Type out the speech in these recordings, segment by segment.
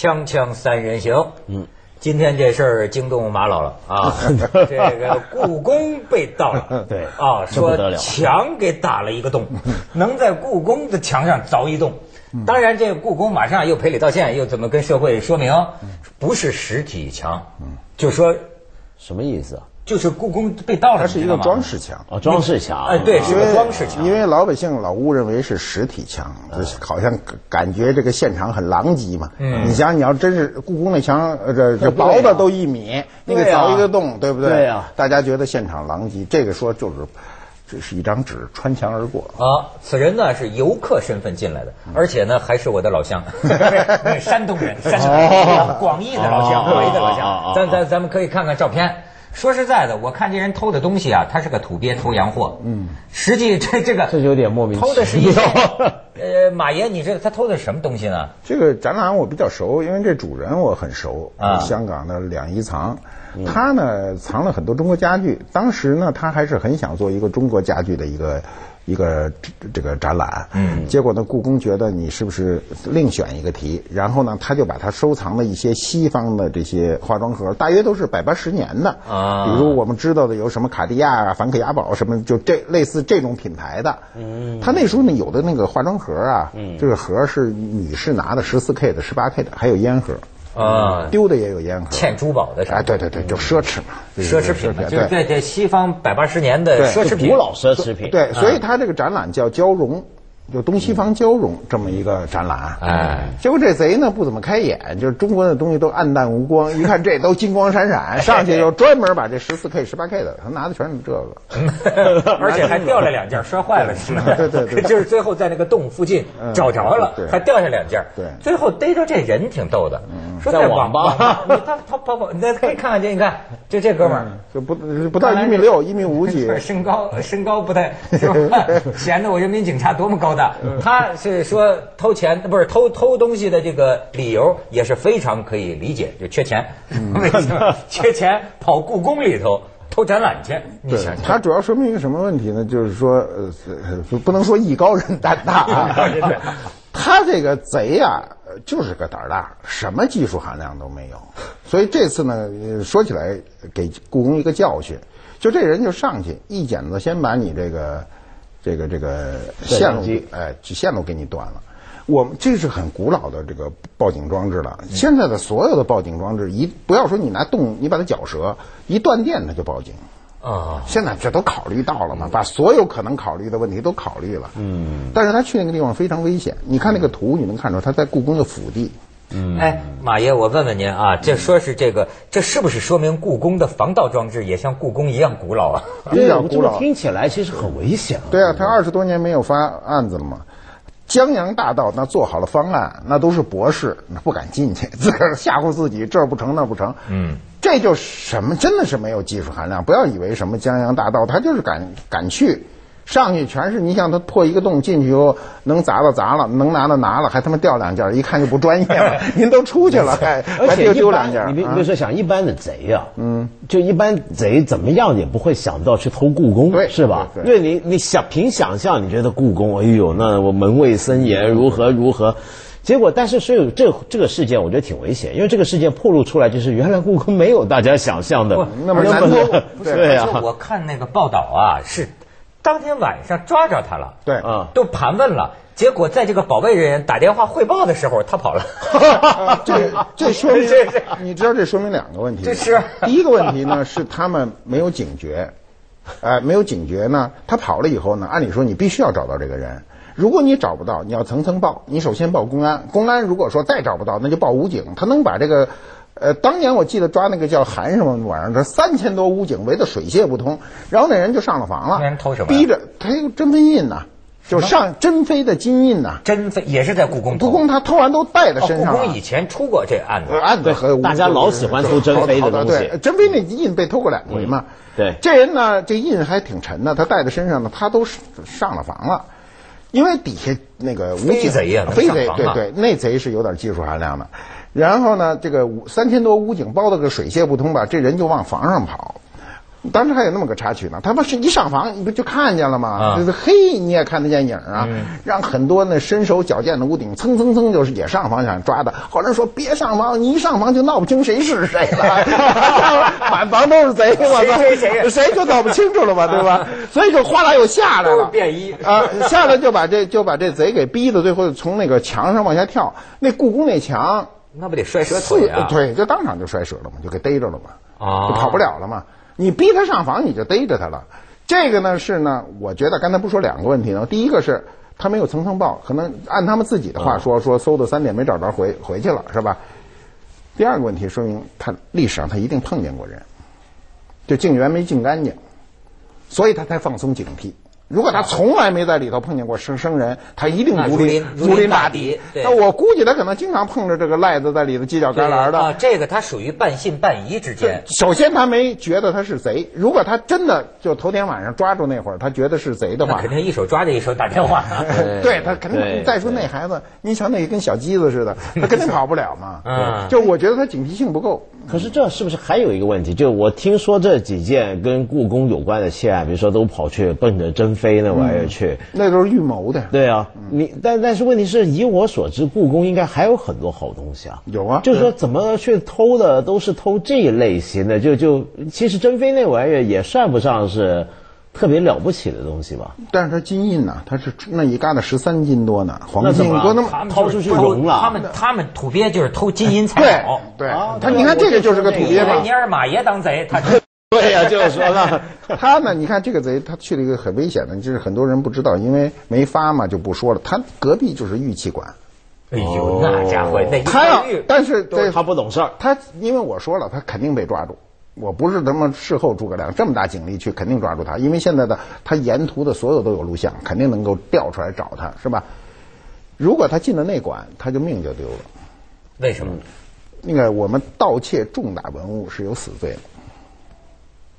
锵锵三人行，嗯，今天这事儿惊动马老了。啊！这个故宫被盗了，对。啊，说墙给打了一个洞，能在故宫的墙上凿一洞。当然，这个故宫马上又赔礼道歉，又怎么跟社会说明？不是实体墙，就说什么意思啊？就是故宫被盗了，它是一个装饰墙啊，装饰墙。哎，对，是个装饰墙。因为老百姓老误认为是实体墙，就是好像感觉这个现场很狼藉嘛。嗯，你想，你要真是故宫那墙，这这薄的都一米，那个凿一个洞，对不对？对呀。大家觉得现场狼藉，这个说就是，这是一张纸穿墙而过。啊，此人呢是游客身份进来的，而且呢还是我的老乡，山东人，山东广义的老乡，广义的老乡。咱咱咱们可以看看照片。说实在的，我看这人偷的东西啊，他是个土鳖偷洋货。嗯，实际这这个这有点莫名。偷的是一些，呃，马爷，你这他偷的什么东西呢？这个展览我比较熟，因为这主人我很熟。啊，香港的两仪藏，他呢藏了很多中国家具。当时呢，他还是很想做一个中国家具的一个。一个这个展览，嗯，结果呢，故宫觉得你是不是另选一个题？然后呢，他就把他收藏的一些西方的这些化妆盒，大约都是百八十年的。啊，比如我们知道的有什么卡地亚啊、梵克雅宝什么，就这类似这种品牌的，嗯，他那时候呢有的那个化妆盒啊，嗯，这个盒是女士拿的十四 K 的、十八 K 的，还有烟盒。啊，丢的也有烟盒，欠珠宝的，哎，对对对，就奢侈嘛，奢侈品，对对对，西方百八十年的奢侈品，古老奢侈品，对，所以它这个展览叫交融。就东西方交融这么一个展览，哎，结果这贼呢不怎么开眼，就是中国的东西都暗淡无光，一看这都金光闪闪，上去就专门把这十四 K、十八 K 的，他拿的全是这个，而且还掉了两件，摔坏了是吗？对对对，就是最后在那个洞附近找着了，还掉下两件，对，最后逮着这人挺逗的，说在网吧，他他跑跑，你可以看看这，你看就这哥们儿。就不不到一米六，一米五几，身高身高不太，显得我人民警察多么高大，他。是说偷钱不是偷偷东西的这个理由也是非常可以理解，就缺钱，为什么缺钱跑故宫里头偷展览去？对，他主要说明一个什么问题呢？就是说，呃，不能说艺高人胆大啊，他这个贼呀，就是个胆大，什么技术含量都没有。所以这次呢，说起来给故宫一个教训，就这人就上去一剪子先把你这个。这个这个线路，哎，线路给你断了。我们这是很古老的这个报警装置了。现在的所有的报警装置，一不要说你拿动，你把它绞折，一断电它就报警。啊，现在这都考虑到了嘛，把所有可能考虑的问题都考虑了。嗯，但是他去那个地方非常危险。你看那个图，你能看出他在故宫的府地。嗯，哎，马爷，我问问您啊，这说是这个，这是不是说明故宫的防盗装置也像故宫一样古老啊？对啊古老，听起来其实很危险。对啊，他二十多年没有发案子了嘛。江洋大盗那做好了方案，那都是博士，那不敢进去，自个儿吓唬自己，这不成那不成。嗯，这就什么真的是没有技术含量。不要以为什么江洋大盗，他就是敢敢去。上去全是你想他破一个洞进去以后能砸的砸了，能拿的拿了，还他妈掉两件，一看就不专业了。您都出去了，还还丢两件。你别别说想一般的贼啊，嗯，就一般贼怎么样也不会想到去偷故宫，是吧？因为你你想凭想象，你觉得故宫，哎呦，那我门卫森严，如何如何？结果但是所以这这个事件我觉得挺危险，因为这个事件暴露出来就是原来故宫没有大家想象的那么难偷。对呀，我看那个报道啊是。当天晚上抓着他了，对，啊，都盘问了，结果在这个保卫人员打电话汇报的时候，他跑了。这这说明，你知道这说明两个问题。这是第一个问题呢，是他们没有警觉，哎，没有警觉呢，他跑了以后呢，按理说你必须要找到这个人，如果你找不到，你要层层报，你首先报公安，公安如果说再找不到，那就报武警，他能把这个。呃，当年我记得抓那个叫韩什么玩意儿，这三千多武警围得水泄不通，然后那人就上了房了，偷什么？逼着他有珍妃印呐，就上珍妃的金印呐，珍妃也是在故宫，故宫他偷完都带在身上。故宫以前出过这案子，案子和大家老喜欢偷珍妃的东西，珍妃那印被偷过两回嘛。对，这人呢，这印还挺沉的，他带在身上呢，他都上了房了，因为底下那个飞贼呀，飞贼，对对，那贼是有点技术含量的。然后呢，这个三千多武警包的个水泄不通吧，这人就往房上跑，当时还有那么个插曲呢，他们是一上房，你不就看见了吗？啊就是嘿，你也看得见影儿啊，让很多那身手矫健的屋顶蹭蹭蹭就是也上房想抓的。后来说别上房，你一上房就闹不清谁是谁了，满房都是贼，我操，谁谁谁谁就闹不清楚了嘛，对吧？所以就哗啦又下来了，便衣啊，下来就把这就把这贼给逼的，最后从那个墙上往下跳。那故宫那墙。那不得摔折腿啊？对，就当场就摔折了嘛，就给逮着了嘛，啊就跑不了了嘛。你逼他上房，你就逮着他了。这个呢是呢，我觉得刚才不说两个问题呢，第一个是他没有层层报，可能按他们自己的话说，说搜到三点没找着回回去了，是吧？第二个问题说明他历史上他一定碰见过人，就净源没净干净，所以他才放松警惕。如果他从来没在里头碰见过生生人，他一定如临如临大大敌那我估计他可能经常碰着这个赖子在里头犄角旮旯的。啊，这个他属于半信半疑之间。首先，他没觉得他是贼。如果他真的就头天晚上抓住那会儿，他觉得是贼的话那肯，定一手抓着一手打电话。对他肯定。再说那孩子，你瞧那跟小鸡子似的，他肯定跑不了嘛。嗯就我觉得他警惕性不够。可是这是不是还有一个问题？就我听说这几件跟故宫有关的窃案，比如说都跑去奔着珍妃那玩意儿去。那都是预谋的。对啊，你但但是问题是，以我所知，故宫应该还有很多好东西啊。有啊就是说怎么去偷的，都是偷这一类型的。就就其实珍妃那玩意儿也算不上是特别了不起的东西吧？但是他金印呐，他是那一疙瘩十三斤多呢，黄金多那么他们掏出去融了他们他们土鳖就是偷金银财对宝。对啊，他你看这个就是个土鳖嘛为尼。尔马爷当贼，他 对呀、就是说呢，他呢，你看这个贼，他去了一个很危险的，就是很多人不知道，因为没发嘛，就不说了。他隔壁就是玉器馆，哎呦，那家伙那一他要，但是这他不懂事儿。他因为我说了，他肯定被抓住。我不是他妈事后诸葛亮这么大警力去，肯定抓住他，因为现在的他沿途的所有都有录像，肯定能够调出来找他，是吧？如果他进了内馆，他就命就丢了。为什么？那个我们盗窃重大文物是有死罪的。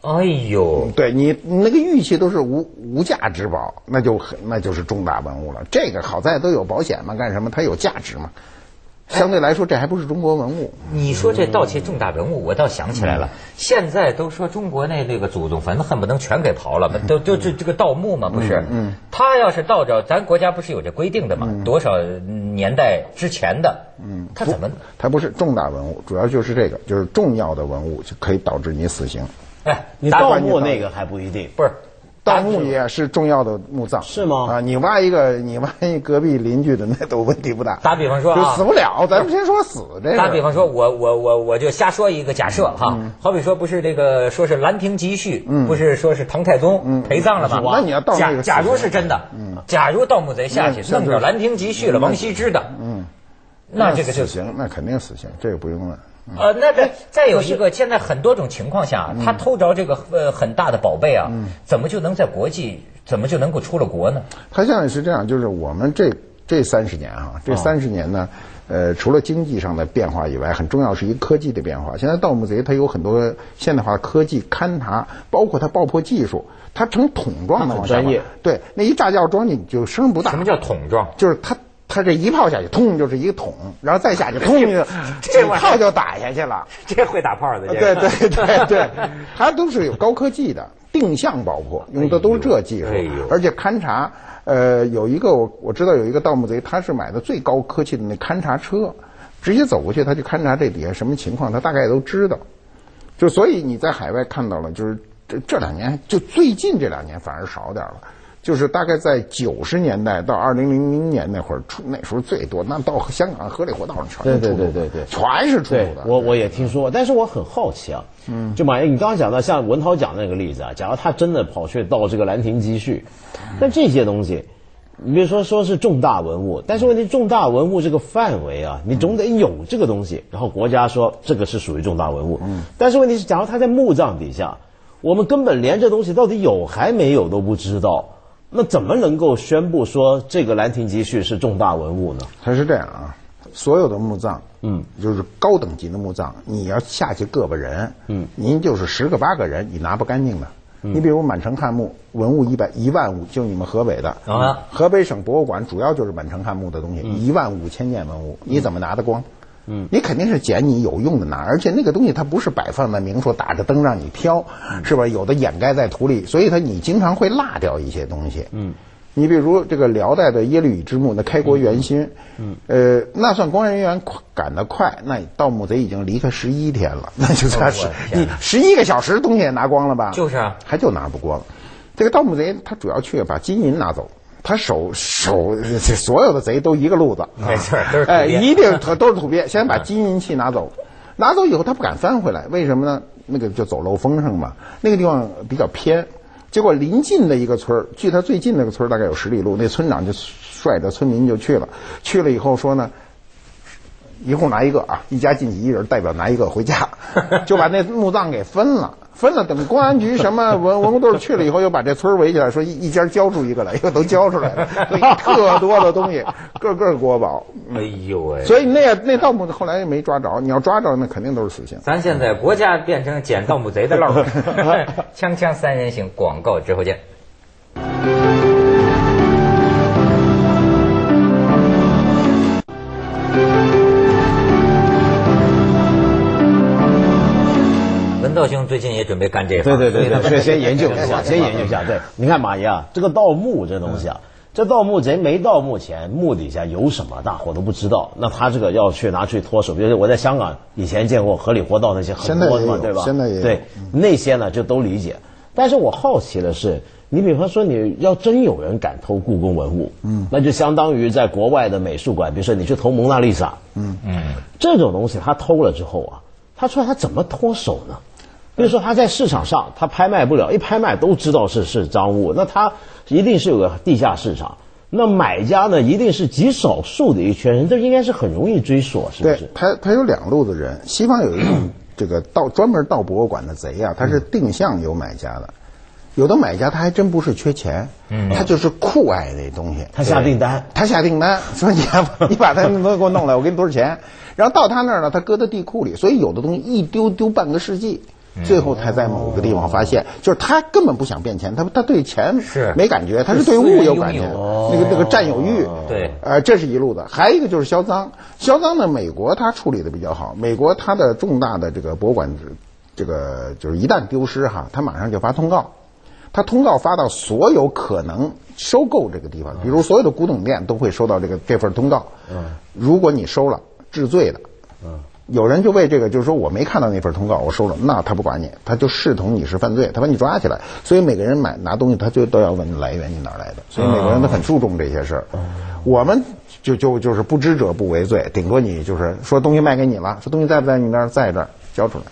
哎呦，对你你那个玉器都是无无价之宝，那就很那就是重大文物了。这个好在都有保险嘛，干什么？它有价值嘛。相对来说，这还不是中国文物。你说这盗窃重大文物，我倒想起来了。现在都说中国那那个祖宗坟恨不能全给刨了，都都这这个盗墓嘛，不是？嗯，他要是盗着，咱国家不是有这规定的嘛？多少年代之前的？嗯，他怎么？他不是重大文物，主要就是这个，就是重要的文物就可以导致你死刑。哎，你盗墓那个还不一定。不是盗墓也是重要的墓葬，是吗啊，你挖一个，你挖一隔壁邻居的，那都问题不大。打比方说啊就死不了，咱们先说死这个。打比方说，我我我我就瞎说一个假设哈，嗯好比说不是这个说是《兰亭集序》，不是说是唐太宗陪葬了吗？嗯那你要盗那个假假如是真的，假如盗墓贼下去弄着《兰亭集序》了，王羲之的，嗯，那这个就死刑，那肯定死刑，这个不用问。呃，那这再有一个，现在很多种情况下，他偷着这个呃很大的宝贝啊，怎么就能在国际，怎么就能够出了国呢？他现在是这样，就是我们这这三十年啊，这三十年呢，呃，除了经济上的变化以外，很重要是一个科技的变化。现在盗墓贼他有很多现代化科技勘察，包括他爆破技术，它成桶状的往下。对，那一炸药装进去就声不大。什么叫桶状？就是它。它这一炮下去，通就是一个桶，然后再下去，通一个这炮就打下去了。这会打炮的，这对个对对 对，它都是有高科技的定向爆破，用的都是这技术而且勘察，呃，有一个我我知道有一个盗墓贼，他是买的最高科技的那勘察车，直接走过去，他就勘察这底下什么情况，他大概都知道。就所以你在海外看到了，就是这这两年，就最近这两年反而少点了。就是大概在九十年代到二零零零年那会儿出，那时候最多，那到香港河里活道上全是出土的，对对对全是出对土的。我我也听说，但是我很好奇啊，嗯，就马爷，你刚刚讲到像文涛讲的那个例子啊，假如他真的跑去盗这个《兰亭集序》，那这些东西，你比如说说是重大文物，但是问题重大文物这个范围啊，你总得有这个东西，然后国家说这个是属于重大文物，嗯，但是问题是，假如他在墓葬底下，我们根本连这东西到底有还没有都不知道。那怎么能够宣布说这个《兰亭集序》是重大文物呢？它是这样啊，所有的墓葬，嗯，就是高等级的墓葬，你要下去个把人，嗯，您就是十个八个人，你拿不干净的。你比如满城汉墓，文物一百一万五，就你们河北的啊河北省博物馆主要就是满城汉墓的东西，一万五千件文物，你怎么拿得光？嗯，你肯定是捡你有用的拿，而且那个东西它不是摆放在明处打着灯让你挑，是吧？有的掩盖在土里，所以它你经常会落掉一些东西。嗯，你比如这个辽代的耶律乙之墓，那开国元勋，嗯，呃，那算工作人员赶得快，那盗墓贼已经离开十一天了，那就算是你十一个小时东西也拿光了吧？就是啊，还就拿不光。这个盗墓贼他主要去把金银拿走。他手手这所有的贼都一个路子，没错，都是哎，一定都是土鳖。先把金银器拿走，拿走以后他不敢翻回来，为什么呢？那个就走漏风声嘛。那个地方比较偏，结果临近的一个村距他最近那个村大概有十里路，那村长就率着村民就去了。去了以后说呢，一共拿一个啊，一家进去一人，代表拿一个回家，就把那墓葬给分了。分了，等公安局什么 文文工队去了以后，又把这村围起来，说一一家交出一个来，又都交出来了，特多的东西，个个国宝。哎呦喂！所以那那盗墓的后来也没抓着，你要抓着，那肯定都是死刑。咱现在国家变成捡盗墓贼的喽！锵锵三人行，广告之后见。道兄最近也准备干这个，对对对对，所以 先研究 一下，先研究一下。对，你看马爷啊，这个盗墓这东西啊，这盗墓贼没盗墓前墓底下有什么，大伙都不知道。那他这个要去拿去脱手，比如我在香港以前见过河里活道那些很多的嘛，对吧？现在也对那些呢就都理解。但是我好奇的是，你比方说你要真有人敢偷故宫文物，嗯，那就相当于在国外的美术馆，比如说你去偷蒙娜丽莎，嗯嗯，这种东西他偷了之后啊，他说他怎么脱手呢？比如说他在市场上他拍卖不了，一拍卖都知道是是赃物，那他一定是有个地下市场。那买家呢，一定是极少数的一圈人，这应该是很容易追索，是不是？对，他他有两路子人。西方有一种 这个盗专门盗博物馆的贼啊，他是定向有买家的，有的买家他还真不是缺钱，嗯，他就是酷爱那东西，他下订单，他下订单说你你把他东西给我弄来，我给你多少钱？然后到他那儿呢，他搁在地库里，所以有的东西一丢丢半个世纪。最后才在某个地方发现，就是他根本不想变钱，他他对钱是没感觉，他是对物有感觉，那个那个占有欲。对，呃，这是一路的。还有一个就是销赃，销赃呢，美国他处理的比较好。美国它的重大的这个博物馆，这个就是一旦丢失哈，他马上就发通告，他通告发到所有可能收购这个地方，比如所有的古董店都会收到这个这份通告。嗯，如果你收了，治罪的。嗯。有人就为这个，就是说我没看到那份通告，我收了，那他不管你，他就视同你是犯罪，他把你抓起来。所以每个人买拿东西，他就都要问来源，你哪来的？所以每个人都很注重这些事儿。我们就就就是不知者不为罪，顶多你就是说东西卖给你了，说东西在不在你那儿，在这儿交出来。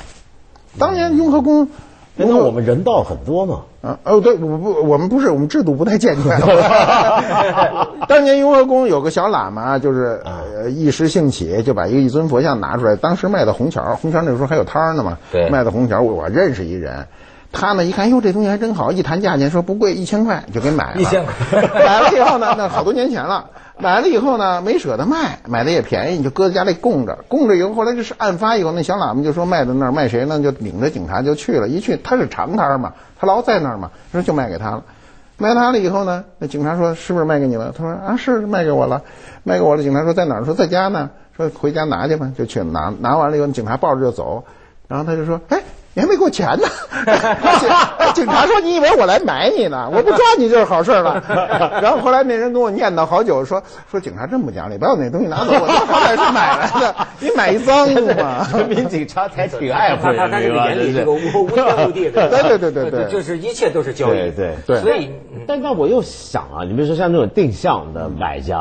当年雍和宫。那我们人道很多嘛？啊哦，对，我不，我们不是，我们制度不太健全。当年雍和宫有个小喇嘛，就是呃一时兴起，就把一个一尊佛像拿出来，当时卖到虹桥，红桥那时候还有摊儿呢嘛，卖到虹桥，我认识一人，他呢一看，哟，这东西还真好，一谈价钱说不贵，一千块就给买了。一千块，买了以后呢，那好多年前了。买了以后呢，没舍得卖，买的也便宜，你就搁在家里供着。供着以后，后来就是案发以后，那小喇嘛就说卖到那儿，卖谁呢？就领着警察就去了。一去他是长摊嘛，他老在那儿嘛，说就卖给他了。卖他了以后呢，那警察说是不是卖给你了？他说啊是卖给我了，卖给我了。警察说在哪儿？说在家呢。说回家拿去吧，就去拿。拿完了以后，警察抱着就走。然后他就说，哎。你还没给我钱呢，警察说：“你以为我来买你呢？我不抓你就是好事了。”然后后来那人跟我念叨好久，说：“说警察真不讲理，把我那东西拿走，我好歹是买来的，你买一赃物嘛。”人民警察才挺爱护人，他这个眼里这个无无天无地的，对对对对 对，就是一切都是交易，对对。所以，但但我又想啊，你比如说像这种定向的买家，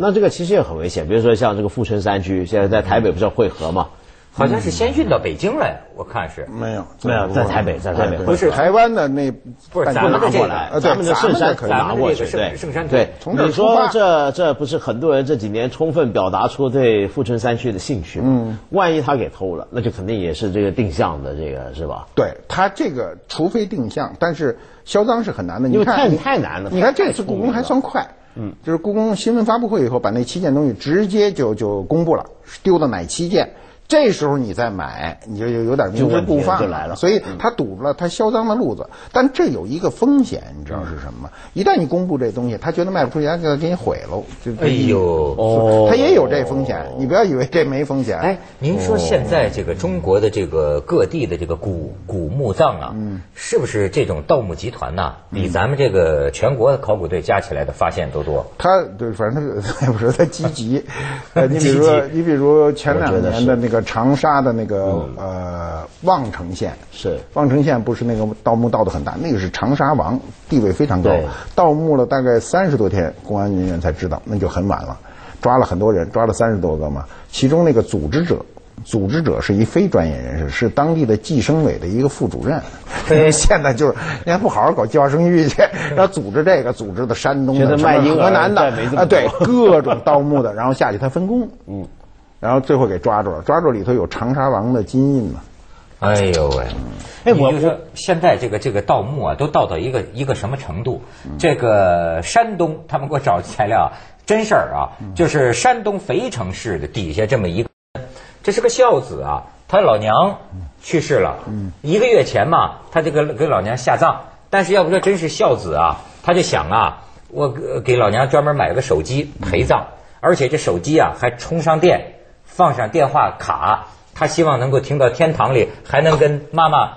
那这个其实也很危险。比如说像这个富春山居，现在在台北不是汇合嘛？好像是先运到北京来，我看是没有没有在台北，在台北不是台湾的那不是咱们的过来，咱们的圣山可以拿过去，对圣山对。你说这这不是很多人这几年充分表达出对富春山区的兴趣吗？嗯，万一他给偷了，那就肯定也是这个定向的，这个是吧？对他这个，除非定向，但是销赃是很难的，因为太太难了。你看这次故宫还算快，嗯，就是故宫新闻发布会以后，把那七件东西直接就就公布了，丢的哪七件。这时候你再买，你就有有点明知故犯就来了。所以他堵了他销赃的路子，但这有一个风险，你知道是什么吗？一旦你公布这东西，他觉得卖不出去，他就给你毁了。就哎呦，哦他也有这风险，你不要以为这没风险。哎，您说现在这个中国的这个各地的这个古古墓葬啊，是不是这种盗墓集团呐，比咱们这个全国考古队加起来的发现都多？他对，反正他也 不是他积极。呃，你比如说，你比如前两年的那个长沙的那个呃望城县，是。望城县不是那个盗墓盗的很大，那个是长沙王，地位非常高，盗墓了大概三十多天，公安人员才知道，那就很晚了，抓了很多人，抓了三十多个嘛，其中那个组织者。组织者是一非专业人士，是当地的计生委的一个副主任。现在就是人家不好好搞计划生育去，然后组织这个，组织的山东的、卖婴儿河南的啊，对各种盗墓的，然后下去他分工，嗯，然后最后给抓住了，抓住里头有长沙王的金印嘛。哎呦喂！哎我就说现在这个这个盗墓啊，都盗到一个一个什么程度？这个山东他们给我找材料，真事儿啊，就是山东肥城市的底下这么一个，这是个孝子啊，他老娘去世了，一个月前嘛，他这个给老娘下葬，但是要不说真是孝子啊，他就想啊，我呃给老娘专门买了个手机陪葬，而且这手机啊还充上电，放上电话卡。他希望能够听到天堂里还能跟妈妈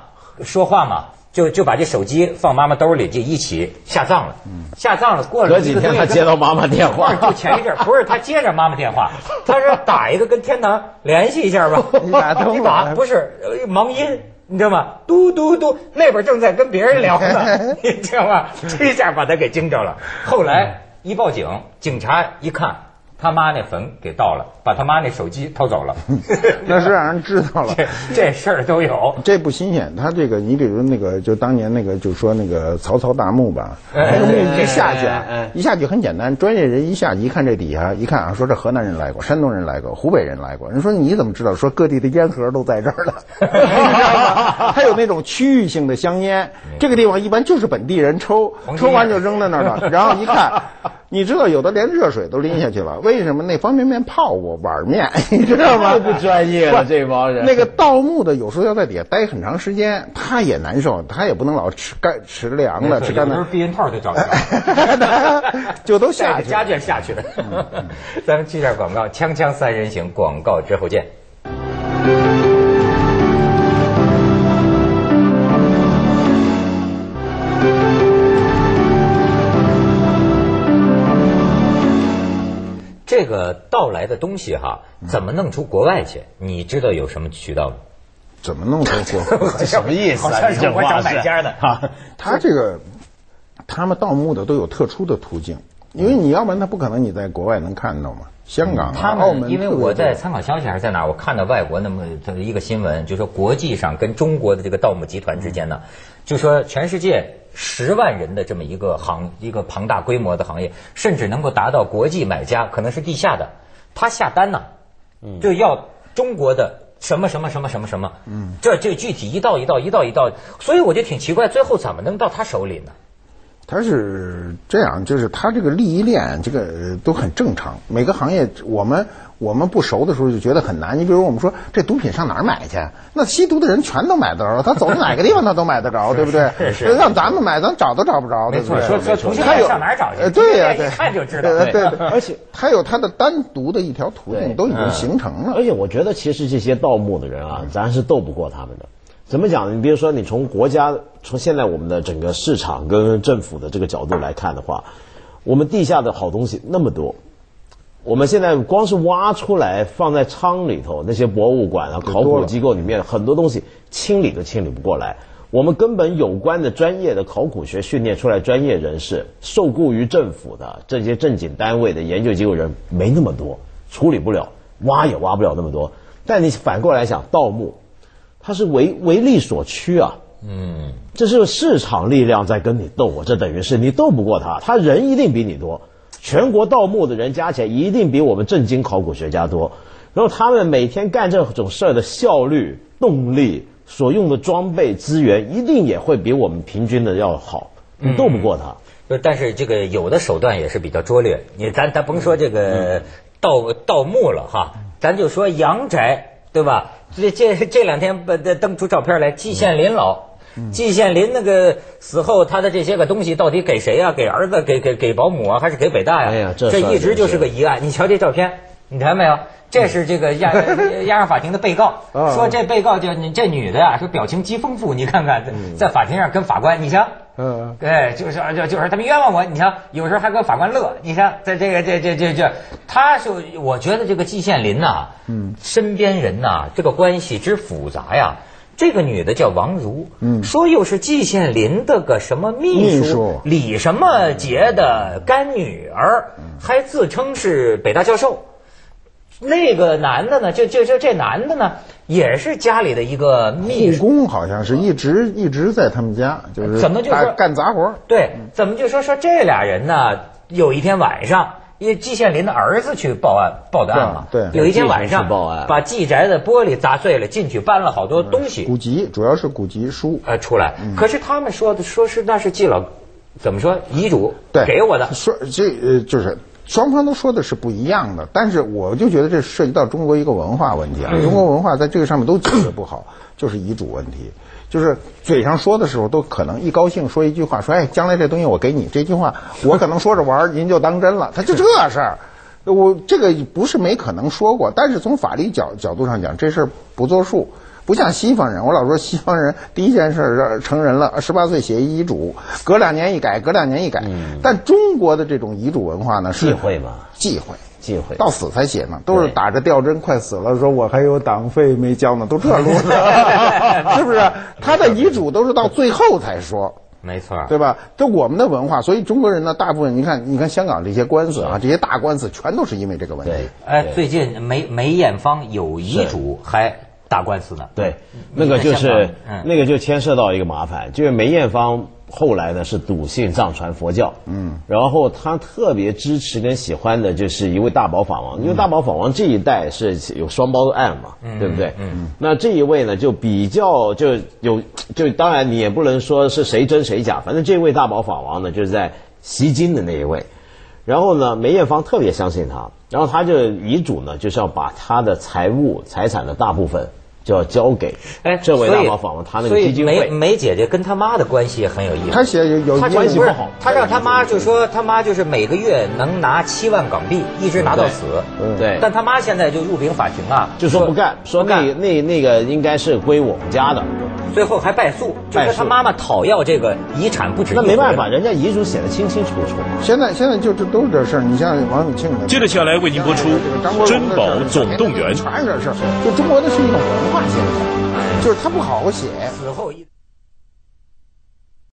说话嘛，就就把这手机放妈妈兜里就一起下葬了。下葬了，过了隔几天他接到妈妈电话，就前一阵不是他接着妈妈电话，他说打一个跟天堂联系一下吧。你打 通不是呃忙音，你知道吗？嘟嘟嘟，那边正在跟别人聊呢，你知道吗？这一下把他给惊着了。后来一报警，警察一看。他妈那坟给盗了，把他妈那手机偷走了，那是让人知道了。这 这事儿都有。这不新鲜，他这个你比如那个，就当年那个，就说那个曹操大墓吧，哎那个墓一下去啊一下去很简单，专业人一下一看这底下，一看啊，说这河南人来过，山东人来过，湖北人来过。人说你怎么知道？说各地的烟盒都在这儿了，你知道吗？它有那种区域性的香烟，这个地方一般就是本地人抽，抽完就扔在那儿了。然后一看。你知道有的连热水都拎下去了，为什么那方便面泡过碗面？你知道吗？太不专业了，这帮人。那个盗墓的有时候要在底下待很长时间，他也难受，他也不能老吃干吃凉的，吃干的。避孕套就找不着，就都下去家眷下去了。咱们去下广告，锵锵三人行，广告之后见。这个盗来的东西哈，怎么弄出国外去？你知道有什么渠道吗？怎么弄出国？这 什么意思啊？好像是我找买家的啊。他这个，他们盗墓的都有特殊的途径，因为你要不然他不可能你在国外能看到嘛。香港、他澳门，因为我在参考消息还是在哪儿，我看到外国那么的一个新闻，就说国际上跟中国的这个盗墓集团之间呢，就说全世界十万人的这么一个行一个庞大规模的行业，甚至能够达到国际买家可能是地下的，他下单呢，就要中国的什么什么什么什么什么，嗯，这这具体一道一道一道一道，所以我就挺奇怪，最后怎么能到他手里呢？他是这样，就是他这个利益链，这个都很正常。每个行业，我们我们不熟的时候就觉得很难。你比如我们说这毒品上哪儿买去？那吸毒的人全都买得着，他走到哪个地方他都买得着，对不对？是让咱们买，咱找都找不着。没错，对不对说说同性他有上哪儿找去？呃对呀，对，一看就知道。对对，而且他有他的单独的一条途径，都已经形成了。而且我觉得，其实这些盗墓的人啊，咱是斗不过他们的。怎么讲呢？你比如说，你从国家从现在我们的整个市场跟政府的这个角度来看的话，我们地下的好东西那么多，我们现在光是挖出来放在仓里头，那些博物馆啊、考古机构里面很多东西清理都清理不过来。我们根本有关的专业的考古学训练出来专业人士，受雇于政府的这些正经单位的研究机构人没那么多，处理不了，挖也挖不了那么多。但你反过来想，盗墓。它是为为利所趋啊，嗯，这是市场力量在跟你斗啊，这等于是你斗不过他，他人一定比你多，全国盗墓的人加起来一定比我们正经考古学家多，然后他们每天干这种事儿的效率、动力、所用的装备资源，一定也会比我们平均的要好，你斗不过他。就但是这个有的手段也是比较拙劣，你咱咱甭说这个盗盗墓了哈，咱就说阳宅。对吧？这这这两天不登出照片来，季羡林老。季羡林那个死后，他的这些个东西到底给谁啊？给儿子？给给给保姆啊？还是给北大呀？哎呀，这这一直就是个疑案。你瞧这照片，你看没有？这是这个押押上法庭的被告，说这被告就你这女的呀，说表情极丰富。你看看在法庭上跟法官，你瞧，嗯，对，就是就就是他们冤枉我。你瞧，有时候还跟法官乐。你像，在这个这这这这，他就我觉得这个季羡林呐，嗯，身边人呐，这个关系之复杂呀。这个女的叫王如，嗯，说又是季羡林的个什么秘书，李什么杰的干女儿，还自称是北大教授。那个男的呢，就就就这男的呢，也是家里的一个秘工，好像是一直一直在他们家，就是怎么就说干杂活？对，怎么就说说这俩人呢？有一天晚上。因为季羡林的儿子去报案报的案嘛，对，有一天晚上报案把季宅的玻璃砸碎了，进去搬了好多东西，古籍主要是古籍书呃出来。可是他们说的说是那是季老怎么说遗嘱对给我的，说这呃就是双方都说的是不一样的，但是我就觉得这涉及到中国一个文化问题啊，中国文化在这个上面都解决不好，就是遗嘱问题。就是嘴上说的时候，都可能一高兴说一句话，说哎，将来这东西我给你。这句话我可能说着玩，您就当真了。他就这事儿，我这个不是没可能说过，但是从法律角角度上讲，这事儿不作数，不像西方人。我老说西方人第一件事成人了，十八岁写遗嘱，隔两年一改，隔两年一改。但中国的这种遗嘱文化呢，是忌讳吗？忌讳。忌讳到死才写呢，都是打着吊针快死了，说我还有党费没交呢，都这路子，是不是？他的遗嘱都是到最后才说，没错，对吧？这我们的文化，所以中国人呢，大部分你看，你看香港这些官司啊，这些大官司全都是因为这个问题。哎，最近梅梅艳芳有遗嘱还打官司呢。对，那个就是那个就牵涉到一个麻烦，就是梅艳芳。后来呢是笃信藏传佛教，嗯，然后她特别支持跟喜欢的就是一位大宝法王，因为大宝法王这一代是有双胞案嘛，对不对？嗯，那这一位呢就比较就有就当然你也不能说是谁真谁假，反正这位大宝法王呢就是在袭金的那一位，然后呢梅艳芳特别相信他，然后他就遗嘱呢就是要把他的财物财产的大部分。就要交给哎，这位大妈访问他那个基金会。梅梅姐姐跟他妈的关系很有意思。他写有有关系不好，他让他妈就说他妈就是每个月能拿七万港币，一直拿到死。对。但他妈现在就入禀法庭啊，就说不干，说那那那个应该是归我们家的。最后还败诉，就是他妈妈讨要这个遗产不止。那没办法，人家遗嘱写的清清楚楚。现在现在就这都是这事儿。你像王永庆的。接着下来为您播出《珍宝总动员》。全是这事儿，就中国的是一种文化现象，就是他不好好写。死后一。